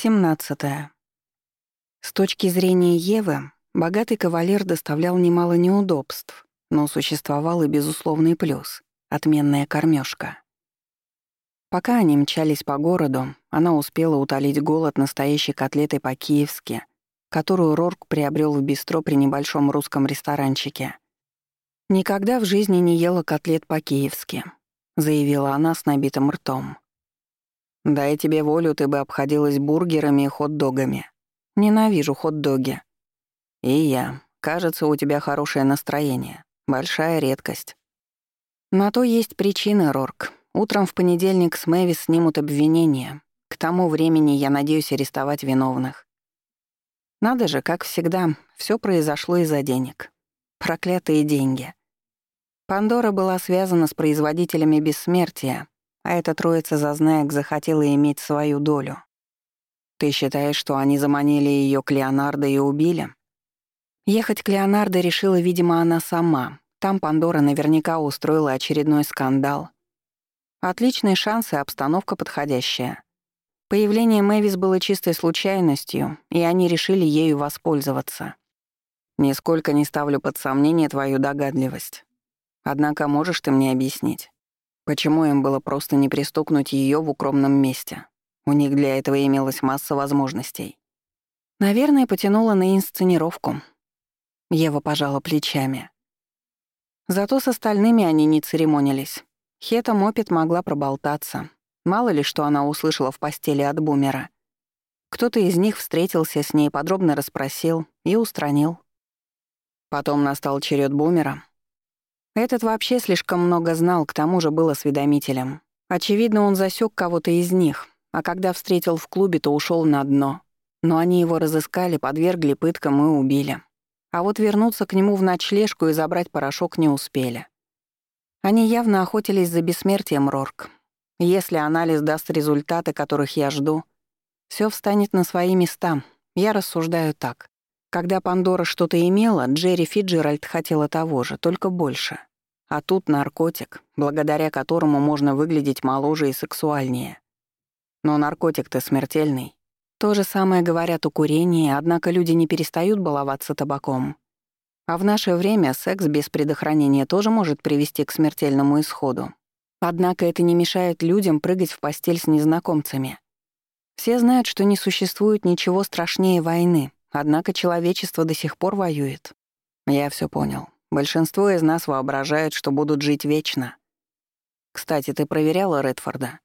17. С точки зрения Евы, богатый кавалер доставлял немало неудобств, но существовал и безусловный плюс — отменная кормёжка. Пока они мчались по городу, она успела утолить голод настоящей котлетой по-киевски, которую Рорк приобрел в бистро при небольшом русском ресторанчике. «Никогда в жизни не ела котлет по-киевски», — заявила она с набитым ртом. «Дай тебе волю, ты бы обходилась бургерами и хот-догами. Ненавижу хот-доги». «И я. Кажется, у тебя хорошее настроение. Большая редкость». На то есть причины, Рорк. Утром в понедельник с Мэвис снимут обвинения. К тому времени я надеюсь арестовать виновных. Надо же, как всегда, все произошло из-за денег. Проклятые деньги. Пандора была связана с производителями бессмертия, а эта троица зазнаек захотела иметь свою долю. Ты считаешь, что они заманили ее к Леонардо и убили? Ехать к Леонардо решила, видимо, она сама. Там Пандора наверняка устроила очередной скандал — Отличные шансы, обстановка подходящая. Появление Мэвис было чистой случайностью, и они решили ею воспользоваться. Нисколько не ставлю под сомнение твою догадливость. Однако можешь ты мне объяснить, почему им было просто не пристукнуть ее в укромном месте? У них для этого имелась масса возможностей. Наверное, потянула на инсценировку. Ева пожала плечами. Зато с остальными они не церемонились. Хета Мопит могла проболтаться. Мало ли, что она услышала в постели от бумера. Кто-то из них встретился с ней, подробно расспросил и устранил. Потом настал черед бумера. Этот вообще слишком много знал, к тому же был осведомителем. Очевидно, он засек кого-то из них, а когда встретил в клубе, то ушел на дно. Но они его разыскали, подвергли пыткам и убили. А вот вернуться к нему в ночлежку и забрать порошок не успели. Они явно охотились за бессмертием Рорк. Если анализ даст результаты, которых я жду, все встанет на свои места. Я рассуждаю так. Когда Пандора что-то имела, Джерри Фиджеральд хотела того же, только больше. А тут наркотик, благодаря которому можно выглядеть моложе и сексуальнее. Но наркотик-то смертельный. То же самое говорят о курении, однако люди не перестают баловаться табаком. А в наше время секс без предохранения тоже может привести к смертельному исходу. Однако это не мешает людям прыгать в постель с незнакомцами. Все знают, что не существует ничего страшнее войны, однако человечество до сих пор воюет. Я все понял. Большинство из нас воображает, что будут жить вечно. Кстати, ты проверяла Редфорда?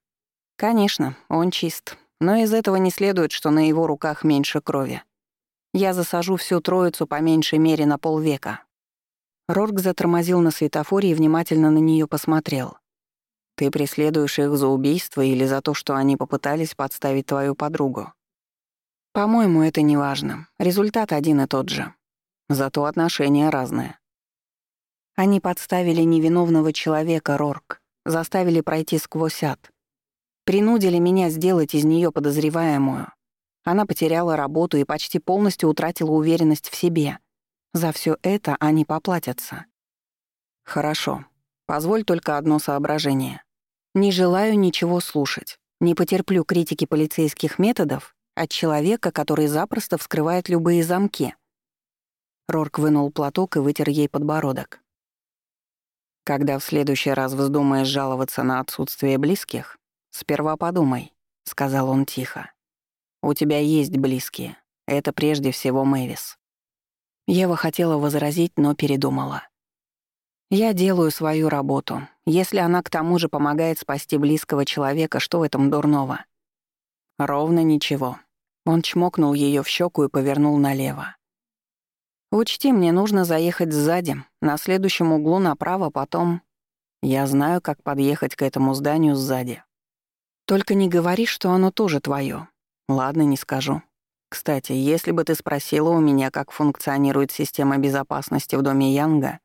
Конечно, он чист. Но из этого не следует, что на его руках меньше крови. Я засажу всю троицу по меньшей мере на полвека». Рорк затормозил на светофоре и внимательно на нее посмотрел. «Ты преследуешь их за убийство или за то, что они попытались подставить твою подругу?» «По-моему, это не важно. Результат один и тот же. Зато отношения разные». Они подставили невиновного человека, Рорк, заставили пройти сквозь ад. Принудили меня сделать из нее подозреваемую. Она потеряла работу и почти полностью утратила уверенность в себе. За все это они поплатятся. Хорошо. Позволь только одно соображение. Не желаю ничего слушать. Не потерплю критики полицейских методов от человека, который запросто вскрывает любые замки. Рорк вынул платок и вытер ей подбородок. Когда в следующий раз вздумаешь жаловаться на отсутствие близких, сперва подумай, сказал он тихо. У тебя есть близкие. Это прежде всего Мэвис». Ева хотела возразить, но передумала. «Я делаю свою работу. Если она к тому же помогает спасти близкого человека, что в этом дурного?» «Ровно ничего». Он чмокнул ее в щеку и повернул налево. «Учти, мне нужно заехать сзади, на следующем углу направо, потом...» «Я знаю, как подъехать к этому зданию сзади. Только не говори, что оно тоже твое. Ладно, не скажу. Кстати, если бы ты спросила у меня, как функционирует система безопасности в доме Янга,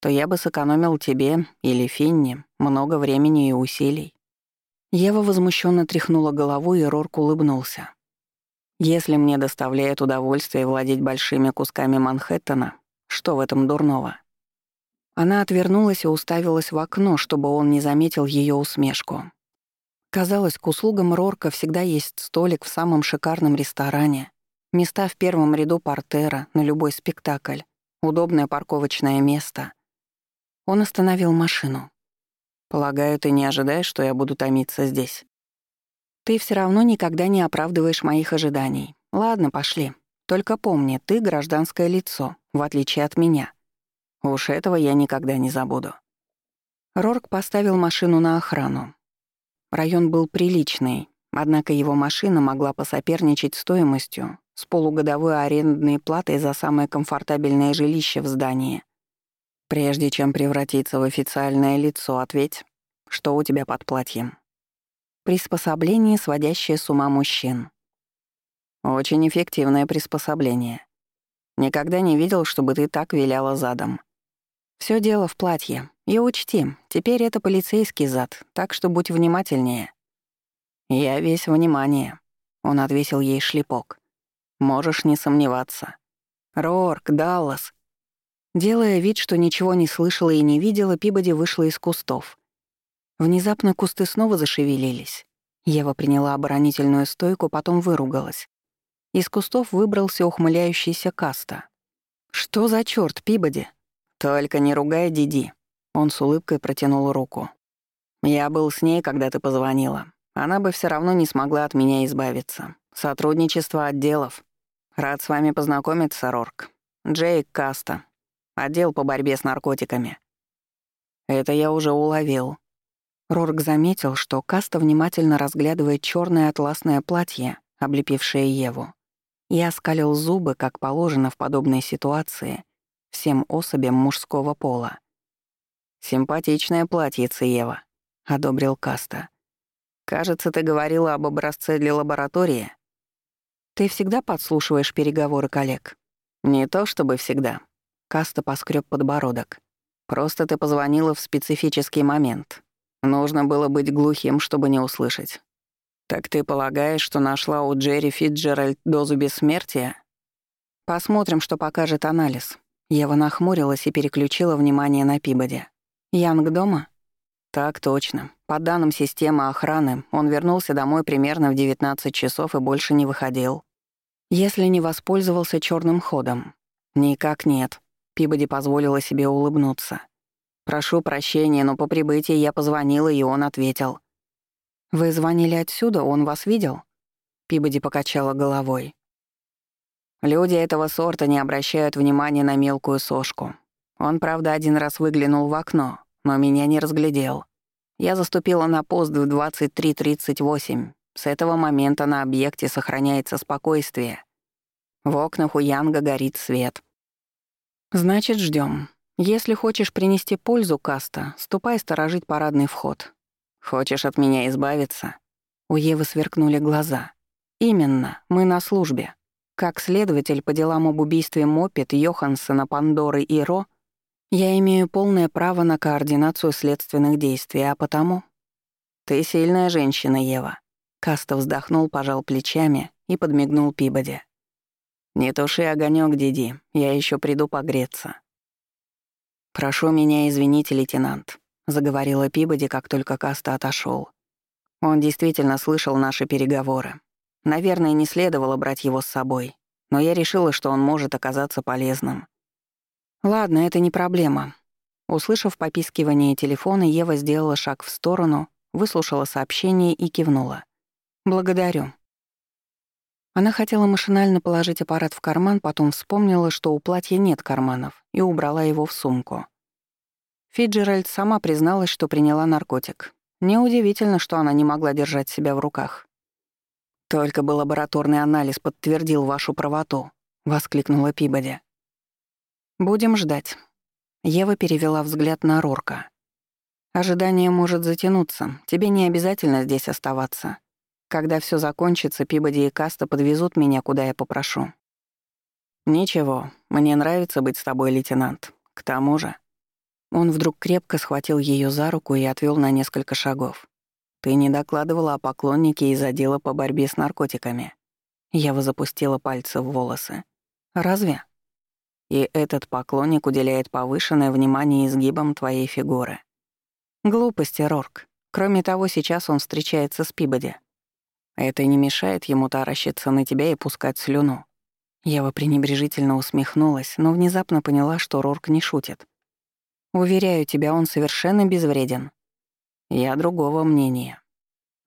то я бы сэкономил тебе или Финни много времени и усилий. Ева возмущенно тряхнула головой, и Рорк улыбнулся. Если мне доставляет удовольствие владеть большими кусками Манхэттена, что в этом дурного? Она отвернулась и уставилась в окно, чтобы он не заметил ее усмешку. Казалось, к услугам Рорка всегда есть столик в самом шикарном ресторане, места в первом ряду портера на любой спектакль, удобное парковочное место. Он остановил машину. «Полагаю, ты не ожидаешь, что я буду томиться здесь?» «Ты все равно никогда не оправдываешь моих ожиданий. Ладно, пошли. Только помни, ты гражданское лицо, в отличие от меня. Уж этого я никогда не забуду». Рорк поставил машину на охрану. Район был приличный, однако его машина могла посоперничать стоимостью с полугодовой арендной платой за самое комфортабельное жилище в здании. Прежде чем превратиться в официальное лицо, ответь, что у тебя под платьем. Приспособление, сводящее с ума мужчин. Очень эффективное приспособление. Никогда не видел, чтобы ты так виляла задом. Все дело в платье. И учти, теперь это полицейский зад, так что будь внимательнее. Я весь внимание. Он отвесил ей шлепок. Можешь не сомневаться. Рорк, Даллас. Делая вид, что ничего не слышала и не видела, Пибоди вышла из кустов. Внезапно кусты снова зашевелились. Ева приняла оборонительную стойку, потом выругалась. Из кустов выбрался ухмыляющийся Каста. «Что за чёрт, Пибоди?» «Только не ругай Диди». Он с улыбкой протянул руку. «Я был с ней, когда ты позвонила. Она бы все равно не смогла от меня избавиться. Сотрудничество отделов. Рад с вами познакомиться, Рорк. Джейк Каста. Отдел по борьбе с наркотиками». «Это я уже уловил». Рорк заметил, что Каста внимательно разглядывает черное атласное платье, облепившее Еву, и оскалил зубы, как положено в подобной ситуации, всем особям мужского пола. «Симпатичное платьице, Ева», — одобрил Каста. «Кажется, ты говорила об образце для лаборатории». «Ты всегда подслушиваешь переговоры коллег?» «Не то чтобы всегда». Каста поскреб подбородок. «Просто ты позвонила в специфический момент. Нужно было быть глухим, чтобы не услышать. Так ты полагаешь, что нашла у Джерри Фитджеральд дозу бессмертия?» «Посмотрим, что покажет анализ», Ева нахмурилась и переключила внимание на Пибоди. «Янг дома?» «Так точно. По данным системы охраны, он вернулся домой примерно в 19 часов и больше не выходил. Если не воспользовался черным ходом. Никак нет. Пибоди позволила себе улыбнуться. «Прошу прощения, но по прибытии я позвонила, и он ответил». «Вы звонили отсюда? Он вас видел?» Пибоди покачала головой. Люди этого сорта не обращают внимания на мелкую сошку. Он, правда, один раз выглянул в окно, но меня не разглядел. Я заступила на пост в 23.38. С этого момента на объекте сохраняется спокойствие. В окнах у Янга горит свет. Значит, ждем. Если хочешь принести пользу, Каста, ступай сторожить парадный вход. Хочешь от меня избавиться? У Евы сверкнули глаза. Именно, мы на службе. Как следователь по делам об убийстве Моппет, Йоханссона, Пандоры и Ро, я имею полное право на координацию следственных действий, а потому... Ты сильная женщина, Ева. Каста вздохнул, пожал плечами и подмигнул Пибоди. «Не туши огонек, Диди, я еще приду погреться». «Прошу меня извините, лейтенант», — заговорила Пибоди, как только Каста отошел. Он действительно слышал наши переговоры. Наверное, не следовало брать его с собой, но я решила, что он может оказаться полезным. Ладно, это не проблема. Услышав попискивание телефона, Ева сделала шаг в сторону, выслушала сообщение и кивнула. «Благодарю». Она хотела машинально положить аппарат в карман, потом вспомнила, что у платья нет карманов, и убрала его в сумку. Фиджеральд сама призналась, что приняла наркотик. Неудивительно, что она не могла держать себя в руках. «Только бы лабораторный анализ подтвердил вашу правоту», — воскликнула Пибоди. «Будем ждать». Ева перевела взгляд на Рорка. «Ожидание может затянуться. Тебе не обязательно здесь оставаться. Когда все закончится, Пибоди и Каста подвезут меня, куда я попрошу». «Ничего, мне нравится быть с тобой, лейтенант. К тому же...» Он вдруг крепко схватил ее за руку и отвел на несколько шагов. Ты не докладывала о поклоннике из отдела по борьбе с наркотиками. Я запустила пальцы в волосы. Разве? И этот поклонник уделяет повышенное внимание изгибам твоей фигуры. Глупости, Рорк. Кроме того, сейчас он встречается с Пибоди. Это не мешает ему таращиться на тебя и пускать слюну. Ева пренебрежительно усмехнулась, но внезапно поняла, что Рорк не шутит. «Уверяю тебя, он совершенно безвреден. Я другого мнения».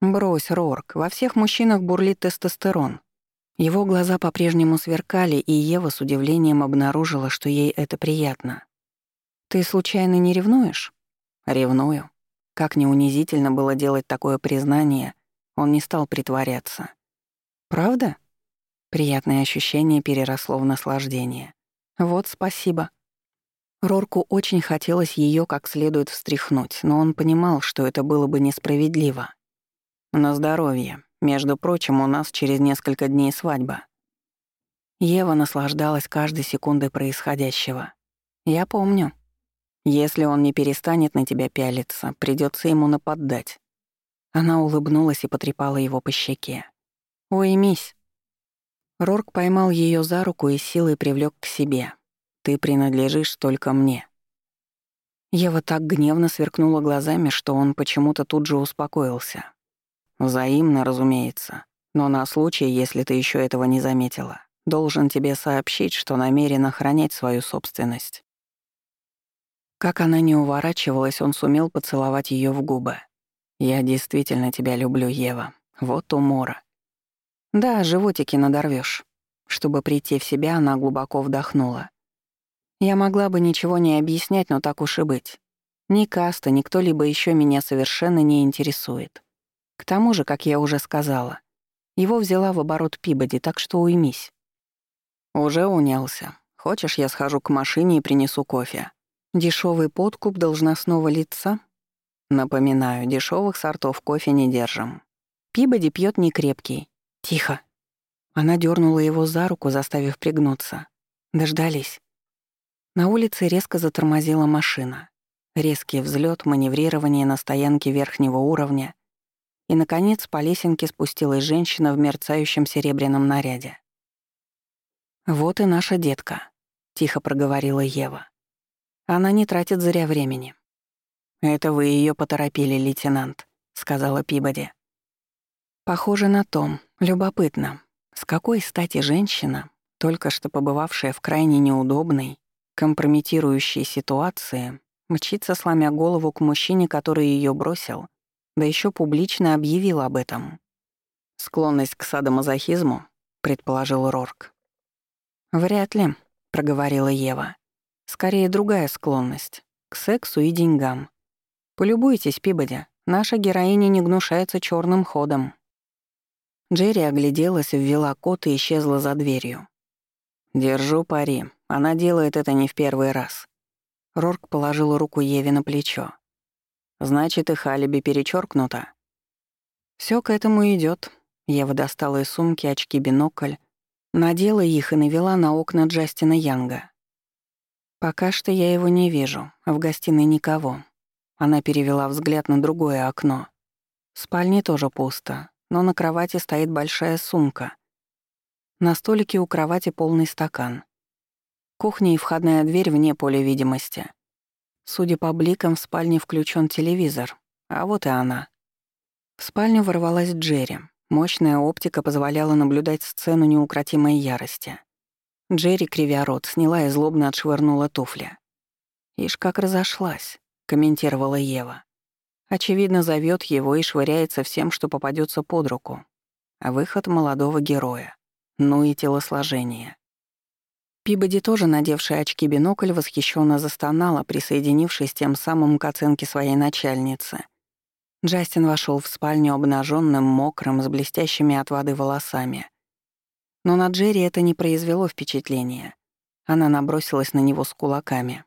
«Брось, Рорк, во всех мужчинах бурлит тестостерон. Его глаза по-прежнему сверкали, и Ева с удивлением обнаружила, что ей это приятно. «Ты случайно не ревнуешь?» «Ревную». Как не унизительно было делать такое признание, он не стал притворяться. «Правда?» Приятное ощущение переросло в наслаждение. «Вот спасибо». Рорку очень хотелось ее как следует встряхнуть, но он понимал, что это было бы несправедливо. «На здоровье», между прочим, у нас через несколько дней свадьба. Ева наслаждалась каждой секундой происходящего. Я помню. Если он не перестанет на тебя пялиться, придется ему нападать. Она улыбнулась и потрепала его по щеке. «Уймись». Рорк поймал ее за руку и силой привлек к себе. «Ты принадлежишь только мне». Ева так гневно сверкнула глазами, что он почему-то тут же успокоился. Взаимно, разумеется. Но на случай, если ты еще этого не заметила, должен тебе сообщить, что намерен охранять свою собственность. Как она не уворачивалась, он сумел поцеловать ее в губы. «Я действительно тебя люблю, Ева. Вот умора». «Да, животики надорвешь. Чтобы прийти в себя, она глубоко вдохнула. «Я могла бы ничего не объяснять, но так уж и быть. Ни Каста, ни кто-либо еще меня совершенно не интересует. К тому же, как я уже сказала, его взяла в оборот Пибоди, так что уймись. Уже унялся. Хочешь, я схожу к машине и принесу кофе? Дешевый подкуп должностного лица? Напоминаю, дешевых сортов кофе не держим. Пибоди пьет некрепкий. Тихо. Она дернула его за руку, заставив пригнуться. Дождались. На улице резко затормозила машина. Резкий взлет, маневрирование на стоянке верхнего уровня, и, наконец, по лесенке спустилась женщина в мерцающем серебряном наряде. «Вот и наша детка», — тихо проговорила Ева. «Она не тратит зря времени». «Это вы ее поторопили, лейтенант», — сказала Пибоди. «Похоже на том. Любопытно. С какой стати женщина, только что побывавшая в крайне неудобной, компрометирующей ситуации, мчится, сломя голову к мужчине, который ее бросил, да еще публично объявил об этом. «Склонность к садомазохизму?» — предположил Рорк. «Вряд ли», — проговорила Ева. «Скорее другая склонность — к сексу и деньгам. Полюбуйтесь, Пибоди, наша героиня не гнушается черным ходом». Джерри огляделась, ввела код и исчезла за дверью. «Держу пари. Она делает это не в первый раз». Рорк положил руку Еве на плечо. Значит, их алиби перечеркнуто. Все к этому идет. Ева достала из сумки очки-бинокль, надела их и навела на окна Джастина Янга. Пока что я его не вижу, в гостиной никого. Она перевела взгляд на другое окно. В спальне тоже пусто, но на кровати стоит большая сумка. На столике у кровати полный стакан. Кухня и входная дверь вне поля видимости. Судя по бликам, в спальне включен телевизор, а вот и она. В спальню ворвалась Джерри. Мощная оптика позволяла наблюдать сцену неукротимой ярости. Джерри, кривя рот, сняла и злобно отшвырнула туфли. «Ишь, как разошлась», — комментировала Ева. Очевидно, зовет его и швыряется всем, что попадется под руку. А выход молодого героя. Ну и телосложение. Пибоди, тоже надевшая очки-бинокль, восхищенно застонала, присоединившись тем самым к оценке своей начальницы. Джастин вошел в спальню обнаженным, мокрым, с блестящими от воды волосами. Но на Джерри это не произвело впечатления. Она набросилась на него с кулаками.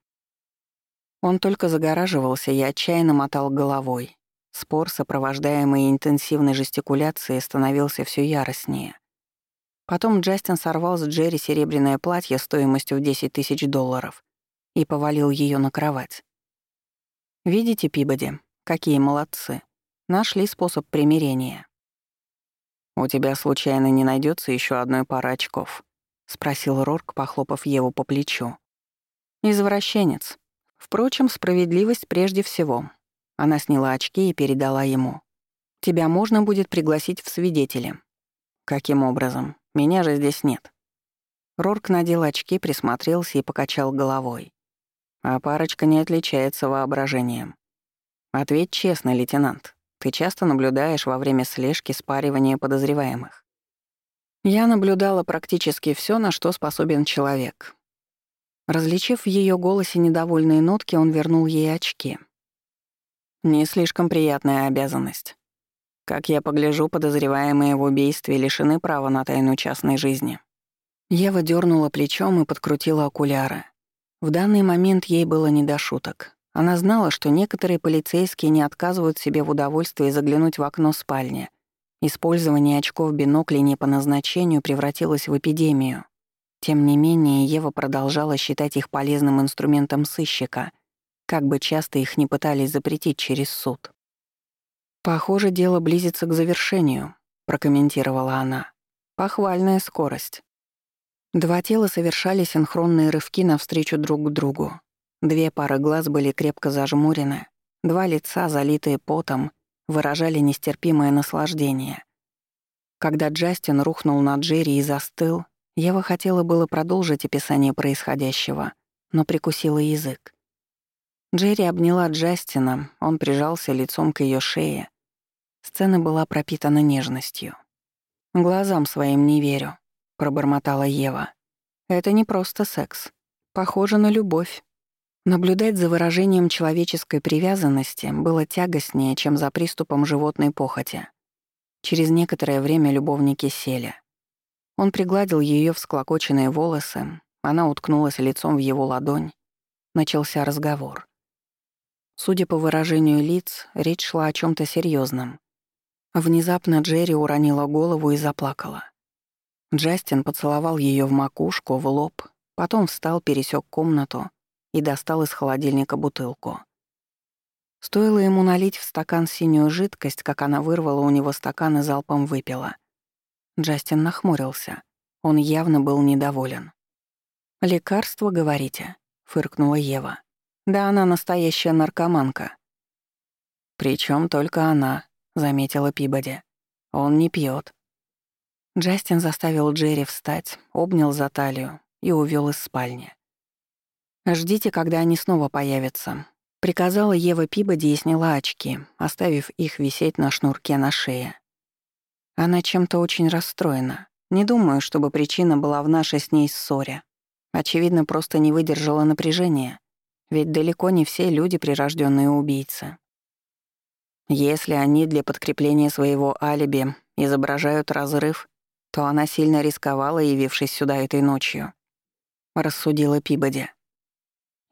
Он только загораживался и отчаянно мотал головой. Спор, сопровождаемый интенсивной жестикуляцией, становился все яростнее. Потом Джастин сорвал с Джерри серебряное платье стоимостью в 10 тысяч долларов и повалил ее на кровать. «Видите, Пибоди, какие молодцы. Нашли способ примирения». «У тебя случайно не найдется еще одной пары очков?» — спросил Рорк, похлопав Еву по плечу. «Извращенец. Впрочем, справедливость прежде всего. Она сняла очки и передала ему. «Тебя можно будет пригласить в свидетели». «Каким образом? Меня же здесь нет». Рорк надел очки, присмотрелся и покачал головой. А парочка не отличается воображением. Ответь честно, лейтенант. Ты часто наблюдаешь во время слежки спаривания подозреваемых. Я наблюдала практически все, на что способен человек. Различив в ее голосе недовольные нотки, он вернул ей очки. Не слишком приятная обязанность. Как я погляжу, подозреваемые в убийстве лишены права на тайну частной жизни. Ева дернула плечом и подкрутила окуляры. В данный момент ей было не до шуток. Она знала, что некоторые полицейские не отказывают себе в удовольствии заглянуть в окно спальни. Использование очков бинокля не по назначению превратилось в эпидемию. Тем не менее, Ева продолжала считать их полезным инструментом сыщика, как бы часто их не пытались запретить через суд. «Похоже, дело близится к завершению», — прокомментировала она. «Похвальная скорость». Два тела совершали синхронные рывки навстречу друг другу. Две пары глаз были крепко зажмурены, два лица, залитые потом, выражали нестерпимое наслаждение. Когда Джастин рухнул на Джерри и застыл, Ева хотела было продолжить описание происходящего, но прикусила язык. Джерри обняла Джастина, он прижался лицом к ее шее. Сцена была пропитана нежностью. «Глазам своим не верю», — пробормотала Ева. «Это не просто секс. Похоже на любовь». Наблюдать за выражением человеческой привязанности было тягостнее, чем за приступом животной похоти. Через некоторое время любовники сели. Он пригладил ее всклокоченные волосы, она уткнулась лицом в его ладонь. Начался разговор. Судя по выражению лиц, речь шла о чем то серьезном. Внезапно Джерри уронила голову и заплакала. Джастин поцеловал ее в макушку, в лоб, потом встал, пересек комнату — и достал из холодильника бутылку. Стоило ему налить в стакан синюю жидкость, как она вырвала у него стакан и залпом выпила. Джастин нахмурился. Он явно был недоволен. «Лекарство, говорите?» — фыркнула Ева. «Да она настоящая наркоманка». «Причём только она», — заметила Пибоди. «Он не пьёт». Джастин заставил Джерри встать, обнял за талию и увёл из спальни. «Ждите, когда они снова появятся», — приказала Ева Пибоди и сняла очки, оставив их висеть на шнурке на шее. Она чем-то очень расстроена. Не думаю, чтобы причина была в нашей с ней ссоре. Очевидно, просто не выдержала напряжения, ведь далеко не все люди прирожденные убийцы. Если они для подкрепления своего алиби изображают разрыв, то она сильно рисковала, явившись сюда этой ночью. Рассудила Пибоди.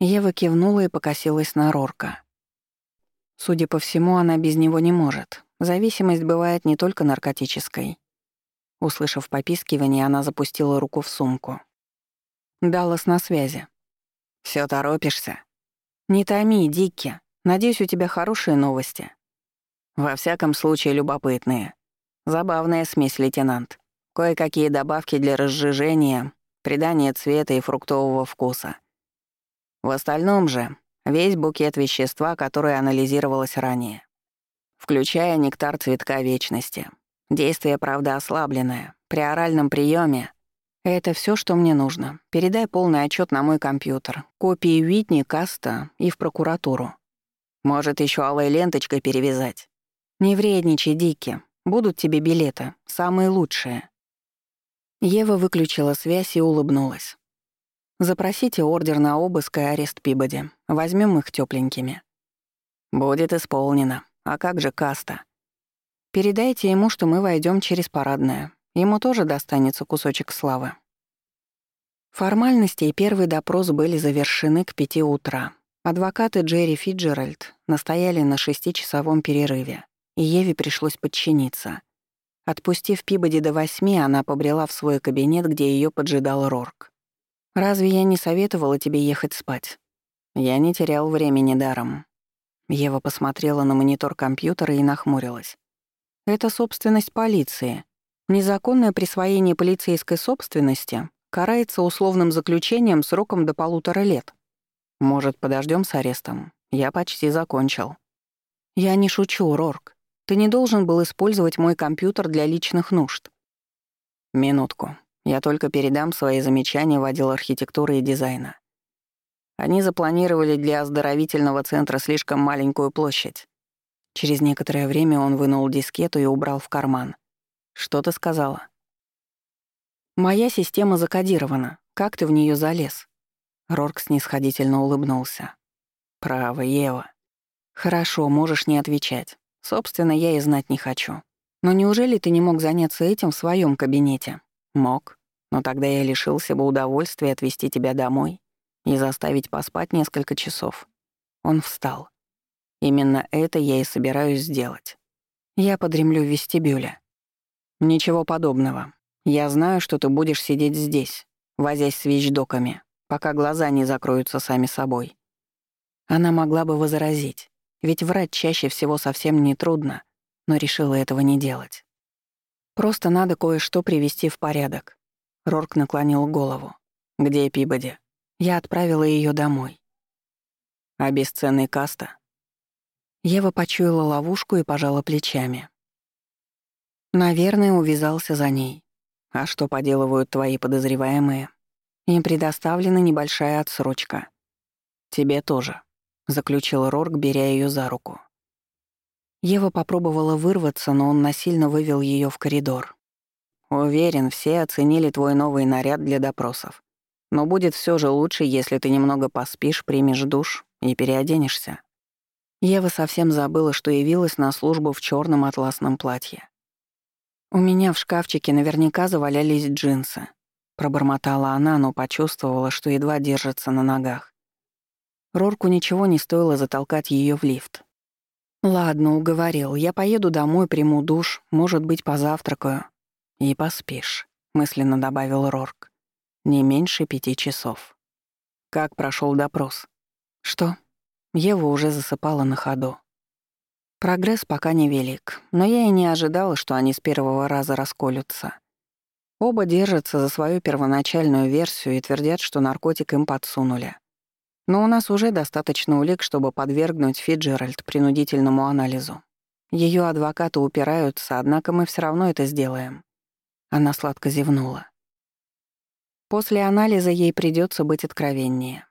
Ева кивнула и покосилась на Рорка. Судя по всему, она без него не может. Зависимость бывает не только наркотической. Услышав попискивание, она запустила руку в сумку. «Даллас на связи». «Всё торопишься?» «Не томи, Дикки. Надеюсь, у тебя хорошие новости». «Во всяком случае, любопытные. Забавная смесь, лейтенант. Кое-какие добавки для разжижения, придания цвета и фруктового вкуса. В остальном же весь букет вещества, которое анализировалось ранее, включая нектар цветка вечности. Действие, правда, ослабленное. При оральном приеме это все, что мне нужно. Передай полный отчет на мой компьютер, копии Витни, Каста и в прокуратуру. Может, еще алой ленточкой перевязать. Не вредничай, Дики. Будут тебе билеты, самые лучшие. Ева выключила связь и улыбнулась. Запросите ордер на обыск и арест Пибоди. Возьмем их тепленькими. Будет исполнено. А как же Каста? Передайте ему, что мы войдем через парадное. Ему тоже достанется кусочек славы. Формальности и первый допрос были завершены к пяти утра. Адвокаты Джерри Фиджеральд настояли на шестичасовом перерыве, и Еве пришлось подчиниться. Отпустив Пибоди до восьми, она побрела в свой кабинет, где ее поджидал Рорк. Разве я не советовала тебе ехать спать? Я не терял времени даром. Ева посмотрела на монитор компьютера и нахмурилась. Это собственность полиции. Незаконное присвоение полицейской собственности карается условным заключением сроком до полутора лет. Может, подождем с арестом? Я почти закончил. «Я не шучу, Рорк. Ты не должен был использовать мой компьютер для личных нужд». «Минутку. Я только передам свои замечания в отдел архитектуры и дизайна. Они запланировали для оздоровительного центра слишком маленькую площадь. Через некоторое время он вынул дискету и убрал в карман. «Что ты сказала?» «Моя система закодирована. Как ты в нее залез?» Рорк снисходительно улыбнулся. «Право, Ева. Хорошо, можешь не отвечать. Собственно, я и знать не хочу. Но неужели ты не мог заняться этим в своем кабинете?» «Мог. Но тогда я лишился бы удовольствия отвезти тебя домой и заставить поспать несколько часов». Он встал. Именно это я и собираюсь сделать. Я подремлю в вестибюле. Ничего подобного. Я знаю, что ты будешь сидеть здесь, возясь с вещдоками, пока глаза не закроются сами собой. Она могла бы возразить, ведь врать чаще всего совсем не трудно, но решила этого не делать. Просто надо кое-что привести в порядок. Рорк наклонил голову. «Где Пибоди?» Я отправила ее домой. «А бесценный каста?» Ева почуяла ловушку и пожала плечами. Наверное, увязался за ней. А что поделывают твои подозреваемые? Им предоставлена небольшая отсрочка. Тебе тоже, заключил Рорк, беря ее за руку. Ева попробовала вырваться, но он насильно вывел ее в коридор. Уверен, все оценили твой новый наряд для допросов. Но будет все же лучше, если ты немного поспишь, примешь душ и переоденешься. Ева совсем забыла, что явилась на службу в черном атласном платье. «У меня в шкафчике наверняка завалялись джинсы», — пробормотала она, но почувствовала, что едва держится на ногах. Рорку ничего не стоило затолкать ее в лифт. «Ладно, уговорил. Я поеду домой, приму душ, может быть, позавтракаю. И поспишь», — мысленно добавил Рорк. «Не меньше пяти часов». «Как прошел допрос?» «Что?» Ева уже засыпала на ходу. Прогресс пока невелик, но я и не ожидала, что они с первого раза расколются. Оба держатся за свою первоначальную версию и твердят, что наркотик им подсунули. Но у нас уже достаточно улик, чтобы подвергнуть Фиджеральд принудительному анализу. Ее адвокаты упираются, однако мы все равно это сделаем. Она сладко зевнула. После анализа ей придется быть откровеннее.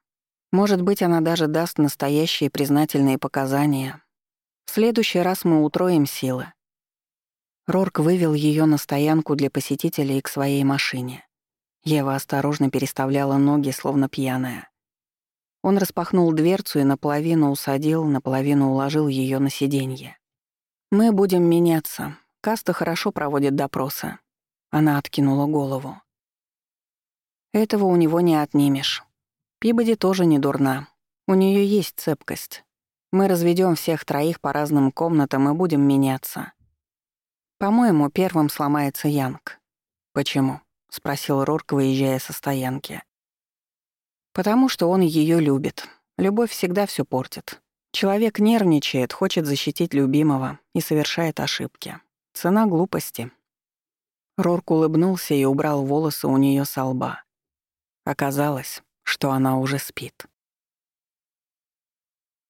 Может быть, она даже даст настоящие признательные показания. В следующий раз мы утроим силы. Рорк вывел ее на стоянку для посетителей к своей машине. Ева осторожно переставляла ноги, словно пьяная. Он распахнул дверцу и наполовину усадил, наполовину уложил ее на сиденье. «Мы будем меняться. Каста хорошо проводит допросы». Она откинула голову. «Этого у него не отнимешь. Пибоди тоже не дурна. У нее есть цепкость. Мы разведем всех троих по разным комнатам и будем меняться. По-моему, первым сломается Янг. Почему? спросил Рорк, выезжая со стоянки. Потому что он ее любит. Любовь всегда все портит. Человек нервничает, хочет защитить любимого и совершает ошибки. Цена глупости. Рорк улыбнулся и убрал волосы у нее со лба. Оказалось, что она уже спит.